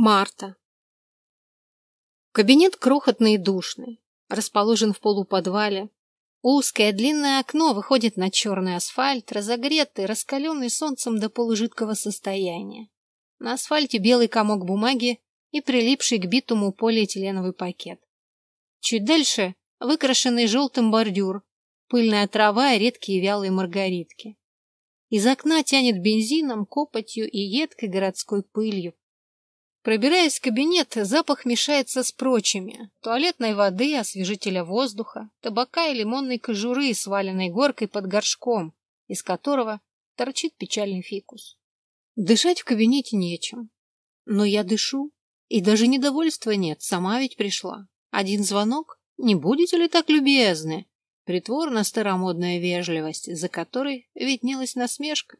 Марта. Кабинет крохотный и душный, расположен в полуподвале. Узкое длинное окно выходит на черный асфальт, разогретый, раскаленный солнцем до полужидкого состояния. На асфальте белый комок бумаги и прилипший к битуму полиэтиленовый пакет. Чуть дальше выкрашенный желтым бордюр, пыльная трава и редкие вялые маргаритки. Из окна тянет бензином, копотью и едкой городской пылью. Пробираясь в кабинет, запах мешается с прочими. Туалетной воды, освежителя воздуха, табака и лимонной кожуры, сваленной горкой под горшком, из которого торчит печальный фикус. Дышать в кабинете нечем. Но я дышу, и даже недовольства нет, сама ведь пришла. Один звонок? Не будете ли так любезны? Притворно-старомодная вежливость, за которой виднелась насмешка.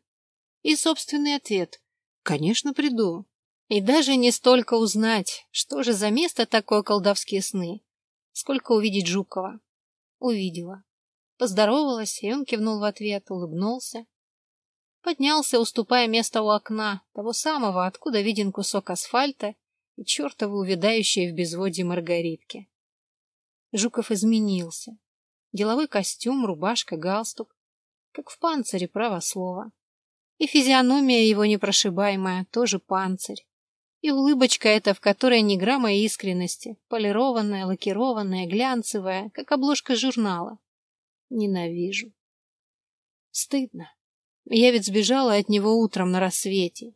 И собственный ответ. Конечно, приду. И даже не столько узнать, что же за место такое колдовские сны, сколько увидеть Жукова. Увидела. Поздоровалась, и он кивнул в ответ, улыбнулся. Поднялся, уступая место у окна, того самого, откуда виден кусок асфальта и чертовы увядающие в безводье маргаритки. Жуков изменился. Деловой костюм, рубашка, галстук. Как в панцире, право слово. И физиономия его непрошибаемая, тоже панцирь. И улыбочка эта, в которой ни грамма искренности, полированная, лакированная, глянцевая, как обложка журнала. Ненавижу. Стыдно. Я ведь сбежала от него утром на рассвете.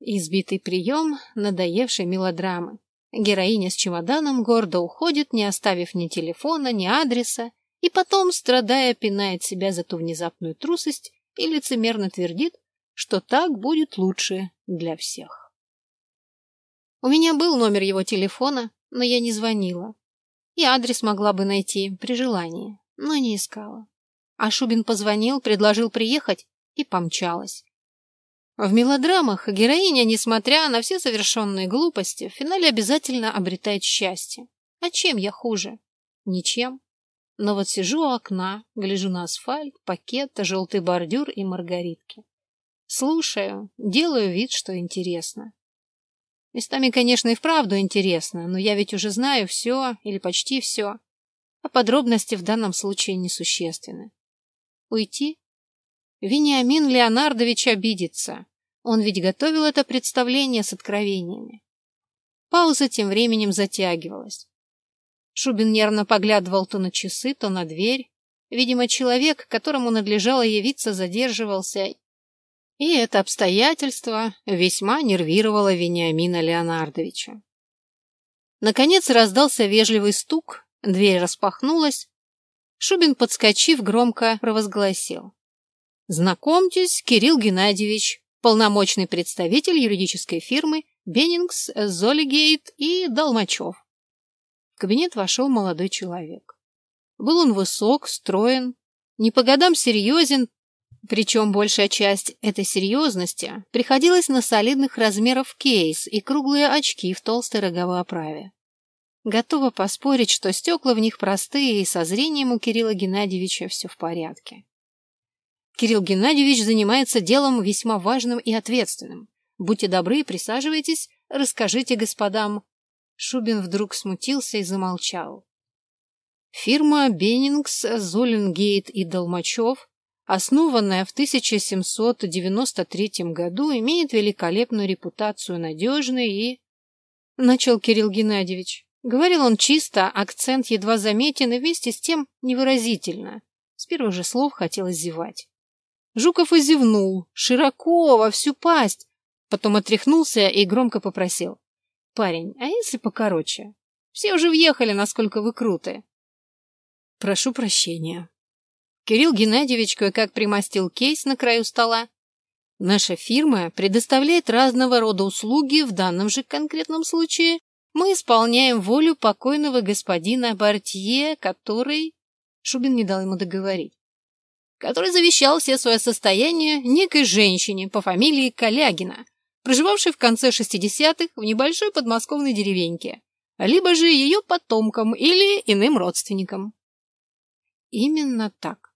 Избитый прием надоевшей мелодрамы. Героиня с чемоданом гордо уходит, не оставив ни телефона, ни адреса, и потом, страдая, пинает себя за ту внезапную трусость и лицемерно твердит, что так будет лучше для всех. У меня был номер его телефона, но я не звонила. И адрес могла бы найти при желании, но не искала. А Шубин позвонил, предложил приехать и помчалась. В мелодрамах героиня, несмотря на все совершенные глупости, в финале обязательно обретает счастье. А чем я хуже? Ничем. Но вот сижу у окна, гляжу на асфальт, пакет, желтый бордюр и маргаритки. Слушаю, делаю вид, что интересно. Местами, конечно, и вправду интересно, но я ведь уже знаю все или почти все, а подробности в данном случае несущественны. Уйти? Вениамин Леонардович обидится. Он ведь готовил это представление с откровениями. Пауза тем временем затягивалась. Шубин нервно поглядывал то на часы, то на дверь. Видимо, человек, которому надлежало явиться, задерживался и это обстоятельство весьма нервировало Вениамина Леонардовича. Наконец раздался вежливый стук, дверь распахнулась. Шубин, подскочив, громко провозгласил. «Знакомьтесь, Кирилл Геннадьевич, полномочный представитель юридической фирмы Беннингс, Золигейт и Долмачев». В кабинет вошел молодой человек. Был он высок, строен, не по годам серьезен, причем большая часть этой серьезности приходилась на солидных размеров кейс и круглые очки в толстой роговой оправе. Готова поспорить, что стекла в них простые, и со зрением у Кирилла Геннадьевича все в порядке. Кирилл Геннадьевич занимается делом весьма важным и ответственным. Будьте добры, присаживайтесь, расскажите господам. Шубин вдруг смутился и замолчал. Фирма Беннингс, Золингейт и Долмачев основанная в 1793 году, имеет великолепную репутацию надежной и... Начал Кирилл Геннадьевич. Говорил он чисто, акцент едва заметен и вместе с тем невыразительно. С первых же слов хотелось зевать. Жуков и широко, во всю пасть. Потом отряхнулся и громко попросил. «Парень, а если покороче? Все уже въехали, насколько вы круты». «Прошу прощения», Кирилл Геннадьевич кое-как примостил кейс на краю стола. Наша фирма предоставляет разного рода услуги, в данном же конкретном случае мы исполняем волю покойного господина Бартье, который... Шубин не дал ему договорить. Который завещал все свое состояние некой женщине по фамилии Калягина, проживавшей в конце 60-х в небольшой подмосковной деревеньке, либо же ее потомкам или иным родственникам. Именно так.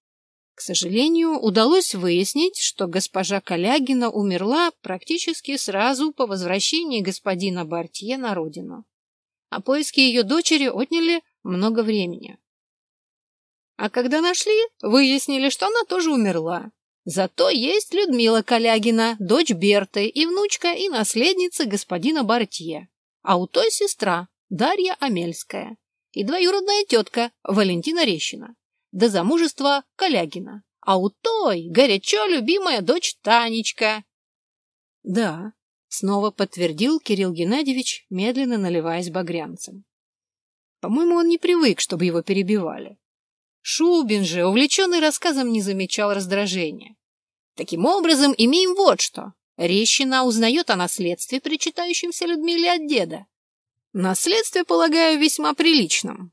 Сожалению, удалось выяснить, что госпожа Калягина умерла практически сразу по возвращении господина Бартье на родину, а поиски ее дочери отняли много времени. А когда нашли, выяснили, что она тоже умерла. Зато есть Людмила Калягина, дочь Берты и внучка и наследница господина Бартье, а у той сестра Дарья Амельская и двоюродная тетка Валентина Рещина до замужества Калягина, а у той горячо любимая дочь Танечка. — Да, — снова подтвердил Кирилл Геннадьевич, медленно наливаясь багрянцем. По-моему, он не привык, чтобы его перебивали. Шубин же, увлеченный рассказом, не замечал раздражения. Таким образом, имеем вот что. Рещина узнает о наследстве, причитающемся Людмиле от деда. Наследстве, полагаю, весьма приличном.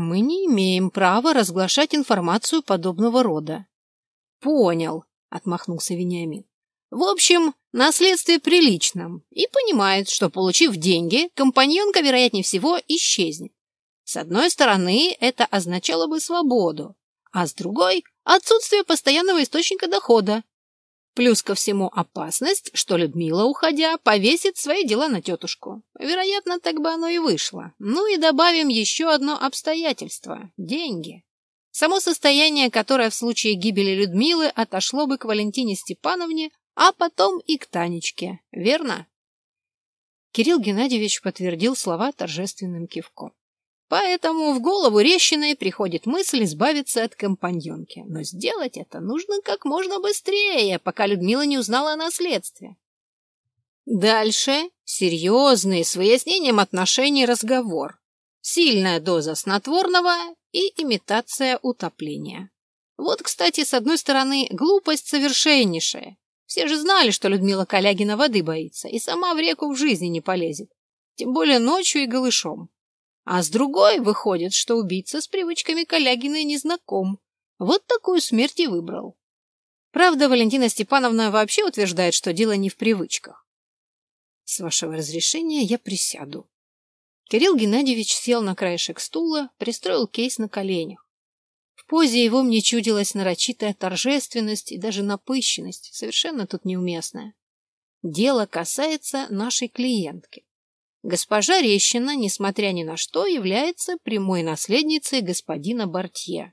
Мы не имеем права разглашать информацию подобного рода. Понял, отмахнулся Вениамин. В общем, наследствие приличном и понимает, что, получив деньги, компаньонка, вероятнее всего, исчезнет. С одной стороны, это означало бы свободу, а с другой – отсутствие постоянного источника дохода. Плюс ко всему опасность, что Людмила, уходя, повесит свои дела на тетушку. Вероятно, так бы оно и вышло. Ну и добавим еще одно обстоятельство – деньги. Само состояние, которое в случае гибели Людмилы отошло бы к Валентине Степановне, а потом и к Танечке, верно? Кирилл Геннадьевич подтвердил слова торжественным кивком. Поэтому в голову Рещиной приходит мысль избавиться от компаньонки. Но сделать это нужно как можно быстрее, пока Людмила не узнала о наследстве. Дальше серьезный, с выяснением отношений разговор. Сильная доза снотворного и имитация утопления. Вот, кстати, с одной стороны, глупость совершеннейшая. Все же знали, что Людмила Калягина воды боится и сама в реку в жизни не полезет. Тем более ночью и голышом. А с другой выходит, что убийца с привычками Калягиной не знаком. Вот такую смерть и выбрал. Правда, Валентина Степановна вообще утверждает, что дело не в привычках. С вашего разрешения я присяду. Кирилл Геннадьевич сел на краешек стула, пристроил кейс на коленях. В позе его мне чудилась нарочитая торжественность и даже напыщенность, совершенно тут неуместная. Дело касается нашей клиентки. Госпожа Рещина, несмотря ни на что, является прямой наследницей господина Бартье.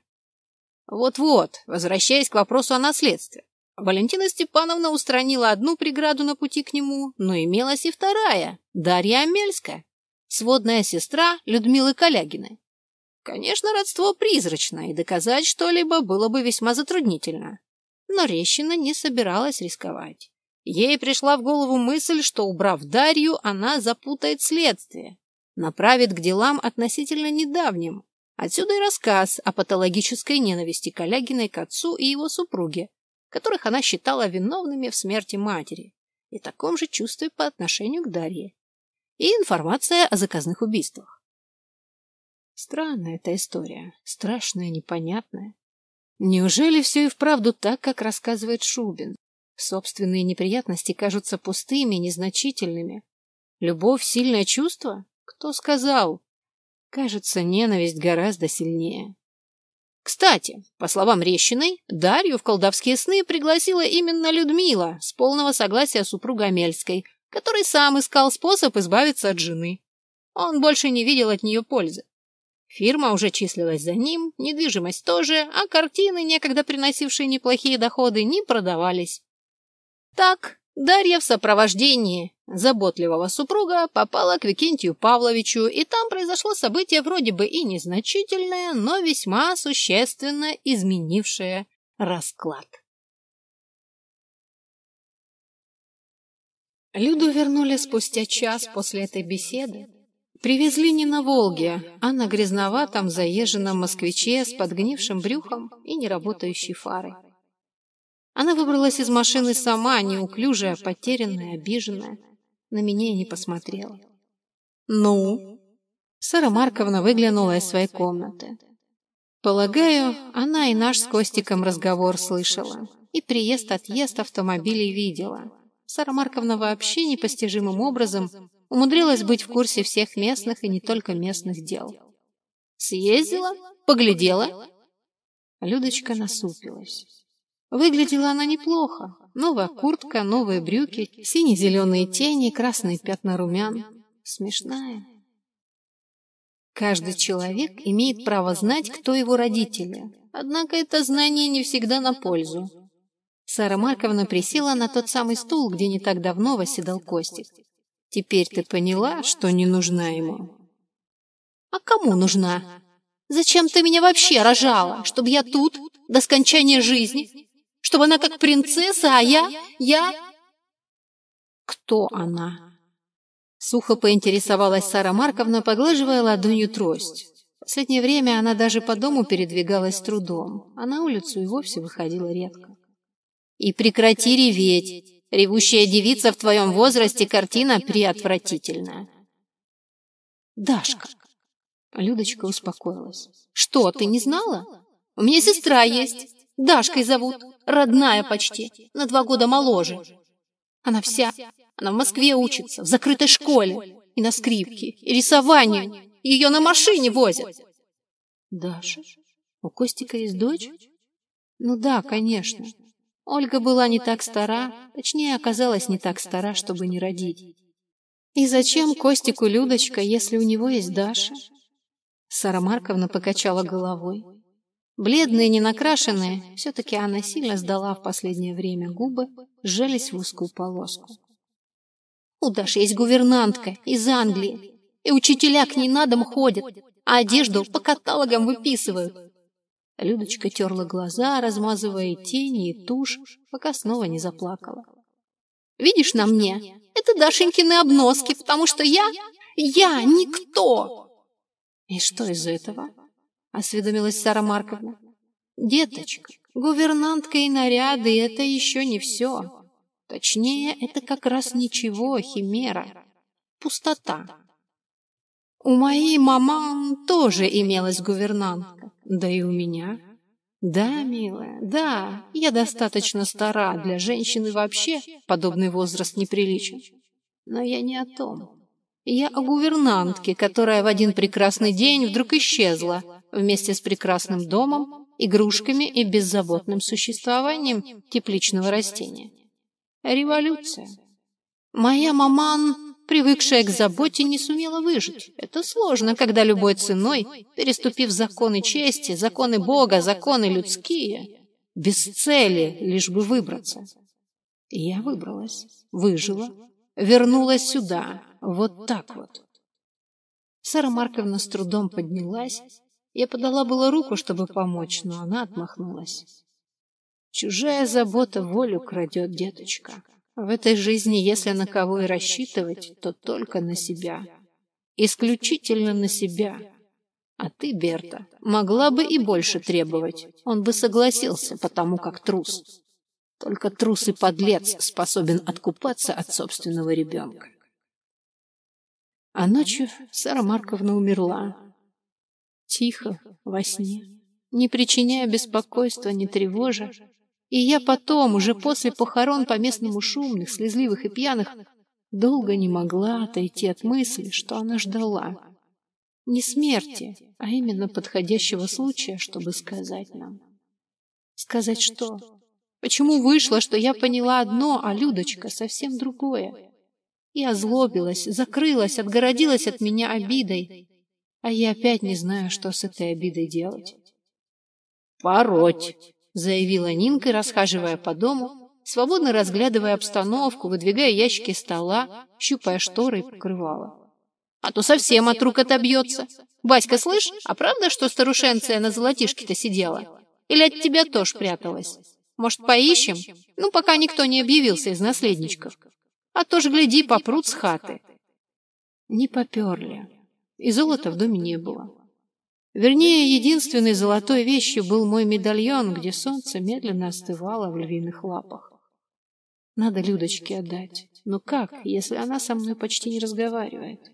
Вот-вот, возвращаясь к вопросу о наследстве. Валентина Степановна устранила одну преграду на пути к нему, но имелась и вторая, Дарья Амельская, сводная сестра Людмилы Калягиной. Конечно, родство призрачное, и доказать что-либо было бы весьма затруднительно. Но Рещина не собиралась рисковать. Ей пришла в голову мысль, что, убрав Дарью, она запутает следствие, направит к делам относительно недавним. Отсюда и рассказ о патологической ненависти Калягиной к отцу и его супруге, которых она считала виновными в смерти матери, и таком же чувстве по отношению к Дарье. И информация о заказных убийствах. Странная эта история, страшная, непонятная. Неужели все и вправду так, как рассказывает Шубин? Собственные неприятности кажутся пустыми, незначительными. Любовь — сильное чувство? Кто сказал? Кажется, ненависть гораздо сильнее. Кстати, по словам Рещиной, Дарью в колдовские сны пригласила именно Людмила с полного согласия супруга Амельской, который сам искал способ избавиться от жены. Он больше не видел от нее пользы. Фирма уже числилась за ним, недвижимость тоже, а картины, некогда приносившие неплохие доходы, не продавались. Так, Дарья в сопровождении заботливого супруга попала к Викентию Павловичу, и там произошло событие вроде бы и незначительное, но весьма существенно изменившее расклад. Люду вернули спустя час после этой беседы. Привезли не на Волге, а на грязноватом заезженном москвиче с подгнившим брюхом и неработающей фарой. Она выбралась из машины сама, неуклюжая, потерянная, обиженная. На меня и не посмотрела. «Ну?» Сара Марковна выглянула из своей комнаты. Полагаю, она и наш с Костиком разговор слышала. И приезд-отъезд автомобилей видела. Сара Марковна вообще непостижимым образом умудрилась быть в курсе всех местных и не только местных дел. Съездила, поглядела Людочка насупилась. Выглядела она неплохо. Новая куртка, новые брюки, сине-зеленые тени, красные пятна румян. Смешная. Каждый человек имеет право знать, кто его родители. Однако это знание не всегда на пользу. Сара Марковна присела на тот самый стул, где не так давно восседал Костик. Теперь ты поняла, что не нужна ему? А кому нужна? Зачем ты меня вообще рожала? Чтобы я тут, до скончания жизни? Чтобы она как принцесса, а я... я... Кто она? Сухо поинтересовалась Сара Марковна, поглаживая ладонью трость. В последнее время она даже по дому передвигалась с трудом, а на улицу и вовсе выходила редко. И прекрати реветь. Ревущая девица в твоем возрасте картина приотвратительная. Дашка. Людочка успокоилась. Что, ты не знала? У меня сестра есть. Дашкой зовут. Родная почти. На два года моложе. Она вся... Она в Москве учится, в закрытой школе. И на скрипке, и рисованию. Ее на машине возят. Даша? У Костика есть дочь? Ну да, конечно. Ольга была не так стара, точнее, оказалась не так стара, чтобы не родить. И зачем Костику Людочка, если у него есть Даша? Сара Марковна покачала головой. Бледные, ненакрашенные, все-таки она сильно сдала в последнее время губы, сжались в узкую полоску. У Даши есть гувернантка из Англии, и учителя к ней на дом ходят, а одежду по каталогам выписывают. Людочка терла глаза, размазывая тени, и тушь, пока снова не заплакала. «Видишь на мне? Это Дашенькины обноски, потому что я... я никто!» «И что из этого?» — осведомилась Сара Марковна. «Деточка, гувернантка и наряды — это еще не все. Точнее, это как раз ничего, химера, пустота. У моей маман тоже имелась гувернантка. Да и у меня. Да, милая, да, я достаточно стара для женщины вообще, подобный возраст неприличен. Но я не о том. Я о гувернантке, которая в один прекрасный день вдруг исчезла вместе с прекрасным домом, игрушками и беззаботным существованием тепличного растения. Революция. Моя маман привыкшая к заботе, не сумела выжить. Это сложно, когда любой ценой, переступив законы чести, законы Бога, законы людские, без цели, лишь бы выбраться. И я выбралась, выжила, вернулась сюда, вот так вот. Сара Марковна с трудом поднялась. Я подала было руку, чтобы помочь, но она отмахнулась. Чужая забота волю крадет, деточка. В этой жизни, если на кого и рассчитывать, то только на себя. Исключительно на себя. А ты, Берта, могла бы и больше требовать. Он бы согласился, потому как трус. Только трус и подлец способен откупаться от собственного ребенка. А ночью Сара Марковна умерла. Тихо, во сне, не причиняя беспокойства, не тревожа, и я потом, уже после похорон по-местному шумных, слезливых и пьяных, долго не могла отойти от мысли, что она ждала. Не смерти, а именно подходящего случая, чтобы сказать нам. Сказать что? Почему вышло, что я поняла одно, а Людочка совсем другое? И озлобилась, закрылась, отгородилась от меня обидой, а я опять не знаю, что с этой обидой делать. «Пороть!» заявила Нинка, расхаживая по дому, свободно разглядывая обстановку, выдвигая ящики стола, щупая шторы и покрывала. А то совсем от рук отобьется. Баська, слышь, а правда, что старушенция на золотишке-то сидела? Или от тебя тоже пряталась? Может, поищем? Ну, пока никто не объявился из наследничков. А то ж, гляди, попрут с хаты. Не поперли. И золота в доме не было. Вернее, единственной золотой вещью был мой медальон, где солнце медленно остывало в львиных лапах. Надо Людочке отдать. Но как, если она со мной почти не разговаривает?